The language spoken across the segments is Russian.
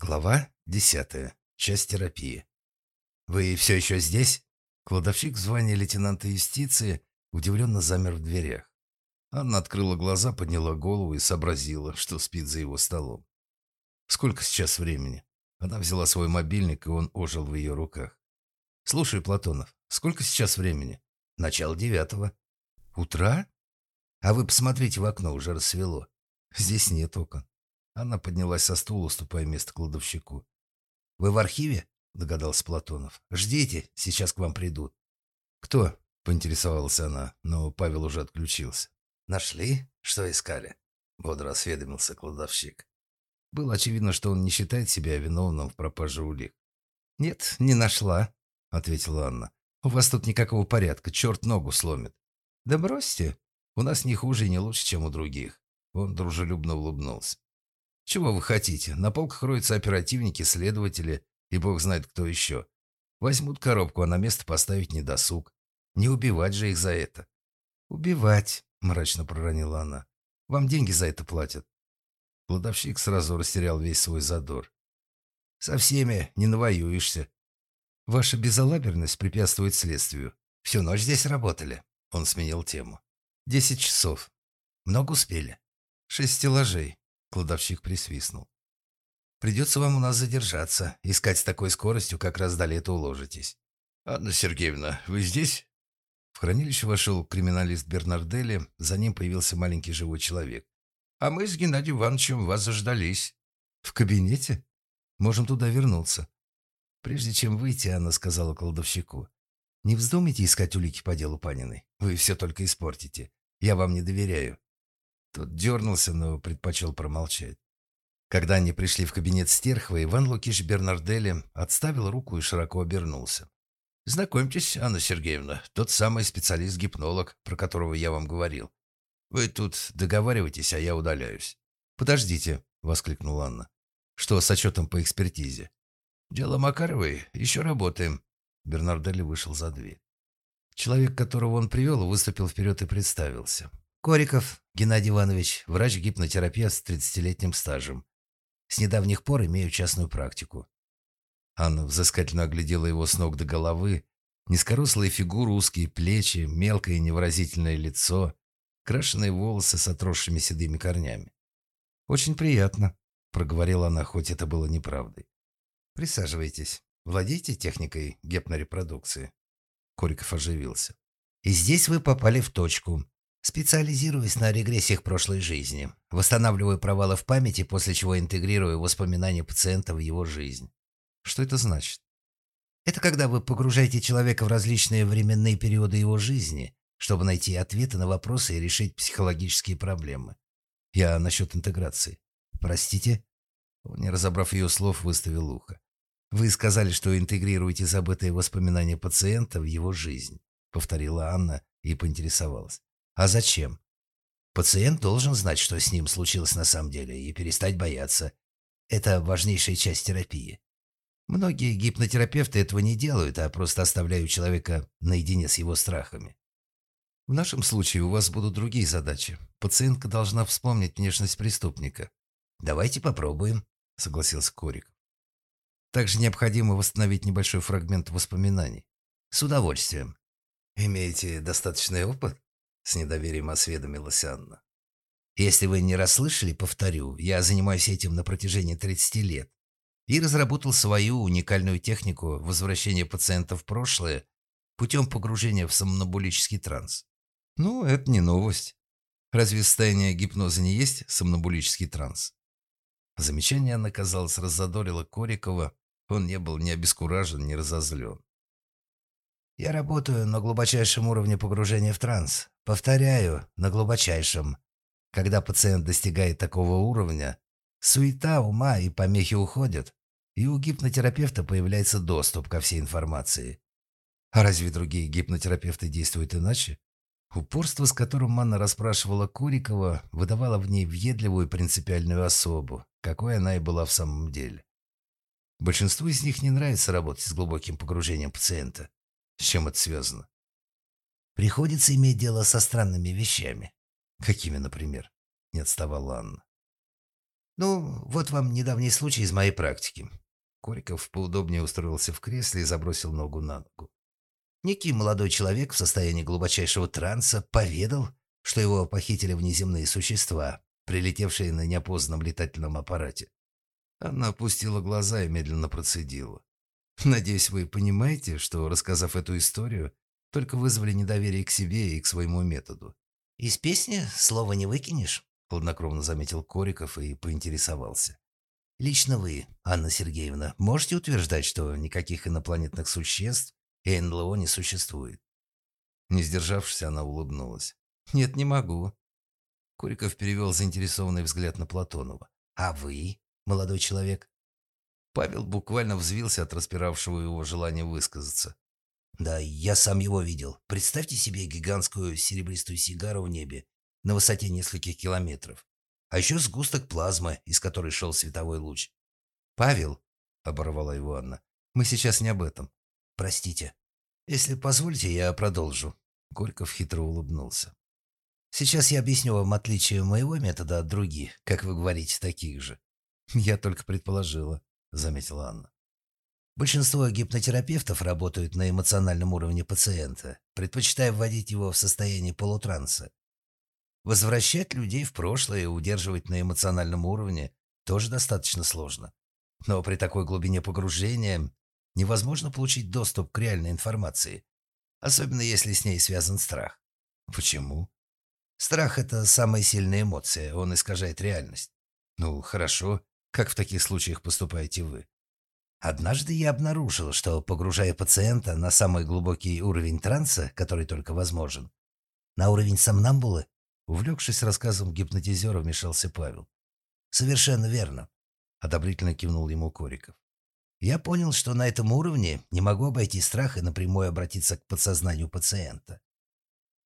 Глава десятая. Часть терапии. «Вы все еще здесь?» Кладовщик в звании лейтенанта юстиции удивленно замер в дверях. Анна открыла глаза, подняла голову и сообразила, что спит за его столом. «Сколько сейчас времени?» Она взяла свой мобильник, и он ожил в ее руках. «Слушай, Платонов, сколько сейчас времени?» «Начало девятого». «Утра?» «А вы посмотрите в окно, уже рассвело. Здесь нет окон». Она поднялась со стула, уступая место кладовщику. «Вы в архиве?» — догадался Платонов. «Ждите, сейчас к вам придут». «Кто?» — поинтересовалась она, но Павел уже отключился. «Нашли? Что искали?» — бодро осведомился кладовщик. Было очевидно, что он не считает себя виновным в пропаже улик. «Нет, не нашла», — ответила Анна. «У вас тут никакого порядка, черт ногу сломит». «Да бросьте, у нас не хуже и не лучше, чем у других». Он дружелюбно улыбнулся. Чего вы хотите? На полках роются оперативники, следователи и бог знает кто еще. Возьмут коробку, а на место поставить недосуг. Не убивать же их за это. «Убивать», — мрачно проронила она. «Вам деньги за это платят». Кладовщик сразу растерял весь свой задор. «Со всеми не навоюешься. Ваша безалаберность препятствует следствию. Всю ночь здесь работали». Он сменил тему. «Десять часов. Много успели?» «Шесть стеллажей. Кладовщик присвистнул. «Придется вам у нас задержаться. Искать с такой скоростью, как раз до лета уложитесь». «Анна Сергеевна, вы здесь?» В хранилище вошел криминалист Бернардели, за ним появился маленький живой человек. «А мы с Геннадием Ивановичем вас заждались». «В кабинете? Можем туда вернуться». Прежде чем выйти, Анна сказала кладовщику. «Не вздумайте искать улики по делу Паниной. Вы все только испортите. Я вам не доверяю. Тот дернулся, но предпочел промолчать. Когда они пришли в кабинет Стерхова, Иван Лукич Бернардели отставил руку и широко обернулся. «Знакомьтесь, Анна Сергеевна, тот самый специалист-гипнолог, про которого я вам говорил. Вы тут договариваетесь, а я удаляюсь». «Подождите», — воскликнула Анна. «Что с отчетом по экспертизе?» «Дело Макаровой. Еще работаем». Бернарделли вышел за дверь. Человек, которого он привел, выступил вперед и представился. Кориков Геннадий Иванович, врач-гипнотерапевт с 30-летним стажем. С недавних пор имею частную практику. Анна взыскательно оглядела его с ног до головы. Низкорослая фигура, узкие плечи, мелкое невыразительное лицо, крашеные волосы с отросшими седыми корнями. «Очень приятно», — проговорила она, хоть это было неправдой. «Присаживайтесь. Владеете техникой гепнорепродукции?» Кориков оживился. «И здесь вы попали в точку. Специализируюсь на регрессиях прошлой жизни. Восстанавливаю провалы в памяти, после чего интегрирую воспоминания пациента в его жизнь. Что это значит? Это когда вы погружаете человека в различные временные периоды его жизни, чтобы найти ответы на вопросы и решить психологические проблемы. Я насчет интеграции. Простите? Не разобрав ее слов, выставил ухо. Вы сказали, что интегрируете забытые воспоминания пациента в его жизнь, повторила Анна и поинтересовалась. А зачем? Пациент должен знать, что с ним случилось на самом деле, и перестать бояться. Это важнейшая часть терапии. Многие гипнотерапевты этого не делают, а просто оставляют человека наедине с его страхами. В нашем случае у вас будут другие задачи. Пациентка должна вспомнить внешность преступника. Давайте попробуем, согласился Корик. Также необходимо восстановить небольшой фрагмент воспоминаний. С удовольствием. Имеете достаточный опыт? С недоверием осведомилась Анна. Если вы не расслышали, повторю, я занимаюсь этим на протяжении 30 лет и разработал свою уникальную технику возвращения пациента в прошлое путем погружения в сомнобулический транс. Ну, это не новость. Разве состояние гипноза не есть сомнобулический транс? Замечание Анна, казалось, раззадорило Корикова. Он не был ни обескуражен, ни разозлен. Я работаю на глубочайшем уровне погружения в транс. Повторяю, на глубочайшем. Когда пациент достигает такого уровня, суета ума и помехи уходят, и у гипнотерапевта появляется доступ ко всей информации. А разве другие гипнотерапевты действуют иначе? Упорство, с которым Манна расспрашивала Курикова, выдавало в ней въедливую принципиальную особу, какой она и была в самом деле. Большинству из них не нравится работать с глубоким погружением пациента. С чем это связано? Приходится иметь дело со странными вещами. Какими, например? Не отставала Анна. Ну, вот вам недавний случай из моей практики. Кориков поудобнее устроился в кресле и забросил ногу на ногу. Некий молодой человек в состоянии глубочайшего транса поведал, что его похитили внеземные существа, прилетевшие на неопознанном летательном аппарате. Она опустила глаза и медленно процедила. «Надеюсь, вы понимаете, что, рассказав эту историю, только вызвали недоверие к себе и к своему методу». «Из песни слова не выкинешь?» — хладнокровно заметил Кориков и поинтересовался. «Лично вы, Анна Сергеевна, можете утверждать, что никаких инопланетных существ и НЛО не существует?» Не сдержавшись, она улыбнулась. «Нет, не могу». Кориков перевел заинтересованный взгляд на Платонова. «А вы, молодой человек?» Павел буквально взвился от распиравшего его желания высказаться. «Да, я сам его видел. Представьте себе гигантскую серебристую сигару в небе на высоте нескольких километров. А еще сгусток плазмы, из которой шел световой луч. «Павел», — оборвала его Анна, — «мы сейчас не об этом. Простите. Если позволите, я продолжу». Горьков хитро улыбнулся. «Сейчас я объясню вам отличие моего метода от других, как вы говорите, таких же». «Я только предположила», — заметила Анна. Большинство гипнотерапевтов работают на эмоциональном уровне пациента, предпочитая вводить его в состояние полутранса. Возвращать людей в прошлое и удерживать на эмоциональном уровне тоже достаточно сложно. Но при такой глубине погружения невозможно получить доступ к реальной информации, особенно если с ней связан страх. Почему? Страх – это самая сильная эмоция, он искажает реальность. Ну, хорошо. Как в таких случаях поступаете вы? Однажды я обнаружил, что, погружая пациента на самый глубокий уровень транса, который только возможен, на уровень сомнамбулы, увлекшись рассказом гипнотизера, вмешался Павел. «Совершенно верно», — одобрительно кивнул ему Кориков. «Я понял, что на этом уровне не могу обойти страх и напрямую обратиться к подсознанию пациента.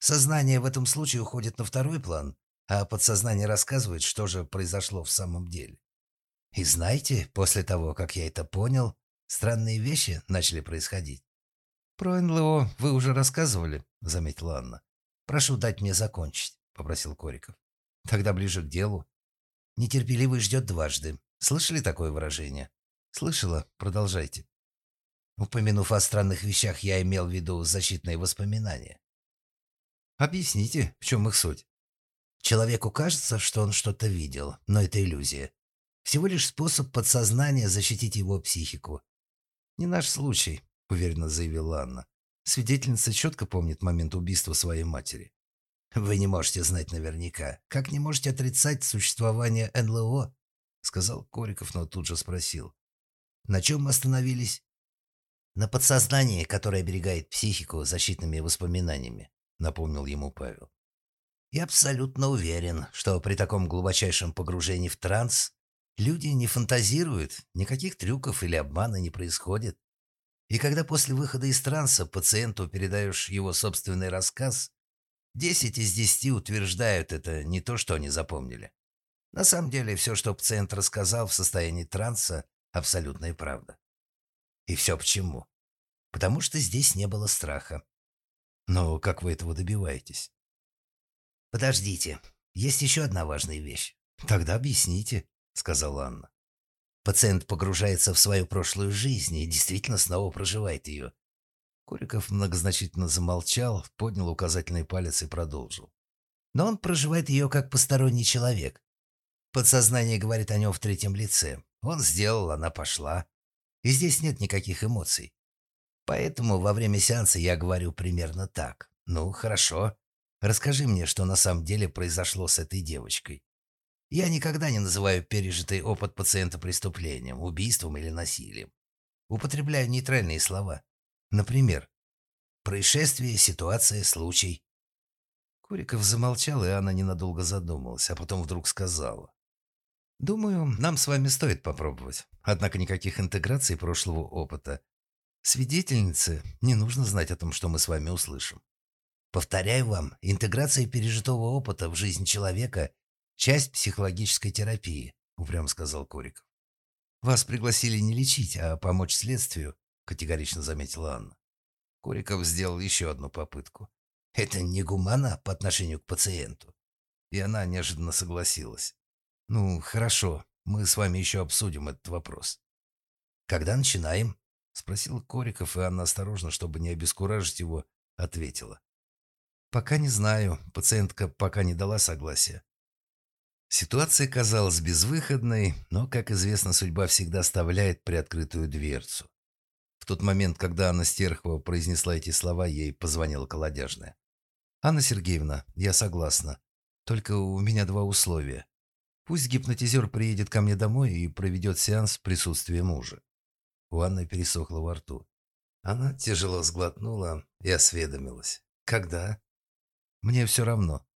Сознание в этом случае уходит на второй план, а подсознание рассказывает, что же произошло в самом деле. И знаете, после того, как я это понял, странные вещи начали происходить. «Про НЛО вы уже рассказывали», — заметила Анна. «Прошу дать мне закончить», — попросил Кориков. «Тогда ближе к делу». «Нетерпеливый ждет дважды. Слышали такое выражение?» «Слышала. Продолжайте». Упомянув о странных вещах, я имел в виду защитные воспоминания. «Объясните, в чем их суть?» Человеку кажется, что он что-то видел, но это иллюзия. Всего лишь способ подсознания защитить его психику. «Не наш случай», — уверенно заявила Анна. Свидетельница четко помнит момент убийства своей матери. «Вы не можете знать наверняка. Как не можете отрицать существование НЛО?» — сказал Кориков, но тут же спросил. «На чем мы остановились?» «На подсознании, которое оберегает психику защитными воспоминаниями», — напомнил ему Павел. «Я абсолютно уверен, что при таком глубочайшем погружении в транс Люди не фантазируют, никаких трюков или обмана не происходит. И когда после выхода из транса пациенту передаешь его собственный рассказ, 10 из 10 утверждают это не то, что они запомнили. На самом деле, все, что пациент рассказал в состоянии транса, абсолютная правда. И все почему? Потому что здесь не было страха. Но как вы этого добиваетесь? Подождите, есть еще одна важная вещь. Тогда объясните. — сказала Анна. Пациент погружается в свою прошлую жизнь и действительно снова проживает ее. Куриков многозначительно замолчал, поднял указательный палец и продолжил. Но он проживает ее как посторонний человек. Подсознание говорит о нем в третьем лице. Он сделал, она пошла. И здесь нет никаких эмоций. Поэтому во время сеанса я говорю примерно так. «Ну, хорошо. Расскажи мне, что на самом деле произошло с этой девочкой». Я никогда не называю пережитый опыт пациента преступлением, убийством или насилием. Употребляю нейтральные слова. Например, происшествие, ситуация, случай. Куриков замолчал, и Анна ненадолго задумалась, а потом вдруг сказала. «Думаю, нам с вами стоит попробовать. Однако никаких интеграций прошлого опыта. Свидетельнице не нужно знать о том, что мы с вами услышим. Повторяю вам, интеграция пережитого опыта в жизнь человека Часть психологической терапии, упрямо сказал Кориков. Вас пригласили не лечить, а помочь следствию, категорично заметила Анна. Кориков сделал еще одну попытку. Это не гуманно по отношению к пациенту. И она неожиданно согласилась. Ну, хорошо. Мы с вами еще обсудим этот вопрос. Когда начинаем? Спросил Кориков, и Анна осторожно, чтобы не обескуражить его, ответила. Пока не знаю. Пациентка пока не дала согласия. Ситуация казалась безвыходной, но, как известно, судьба всегда оставляет приоткрытую дверцу. В тот момент, когда Анна Стерхова произнесла эти слова, ей позвонила колодяжная. «Анна Сергеевна, я согласна. Только у меня два условия. Пусть гипнотизер приедет ко мне домой и проведет сеанс в присутствии мужа». У Анны пересохло во рту. Она тяжело сглотнула и осведомилась. «Когда?» «Мне все равно.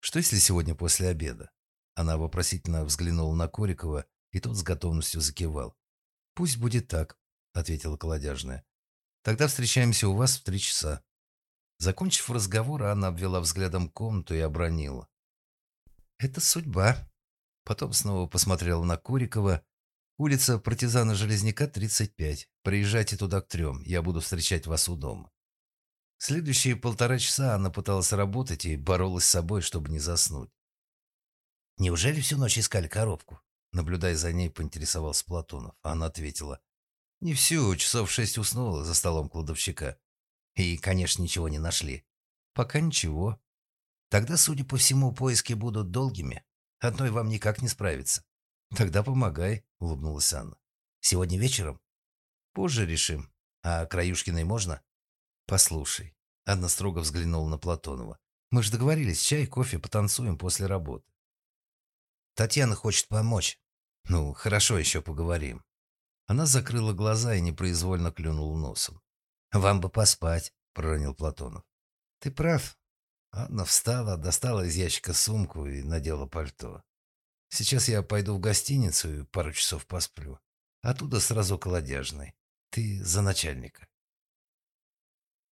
Что если сегодня после обеда?» Она вопросительно взглянула на Корикова, и тот с готовностью закивал. «Пусть будет так», ответила колодяжная. «Тогда встречаемся у вас в три часа». Закончив разговор, Анна обвела взглядом комнату и обронила. «Это судьба». Потом снова посмотрела на Курикова. «Улица партизана Железняка, 35. Приезжайте туда к трем. Я буду встречать вас у дома». Следующие полтора часа она пыталась работать и боролась с собой, чтобы не заснуть. «Неужели всю ночь искали коробку?» Наблюдая за ней, поинтересовался Платонов. Она ответила. Не всю, часов шесть уснула за столом кладовщика. И, конечно, ничего не нашли. Пока ничего. Тогда, судя по всему, поиски будут долгими. Одной вам никак не справиться. Тогда помогай, улыбнулась Анна. Сегодня вечером? Позже решим. А Краюшкиной можно? Послушай. Анна строго взглянула на Платонова. Мы же договорились, чай, кофе, потанцуем после работы. Татьяна хочет помочь. Ну, хорошо, еще поговорим. Она закрыла глаза и непроизвольно клюнула носом. «Вам бы поспать», — проронил Платонов. «Ты прав». Анна встала, достала из ящика сумку и надела пальто. «Сейчас я пойду в гостиницу и пару часов посплю. Оттуда сразу к Ты за начальника».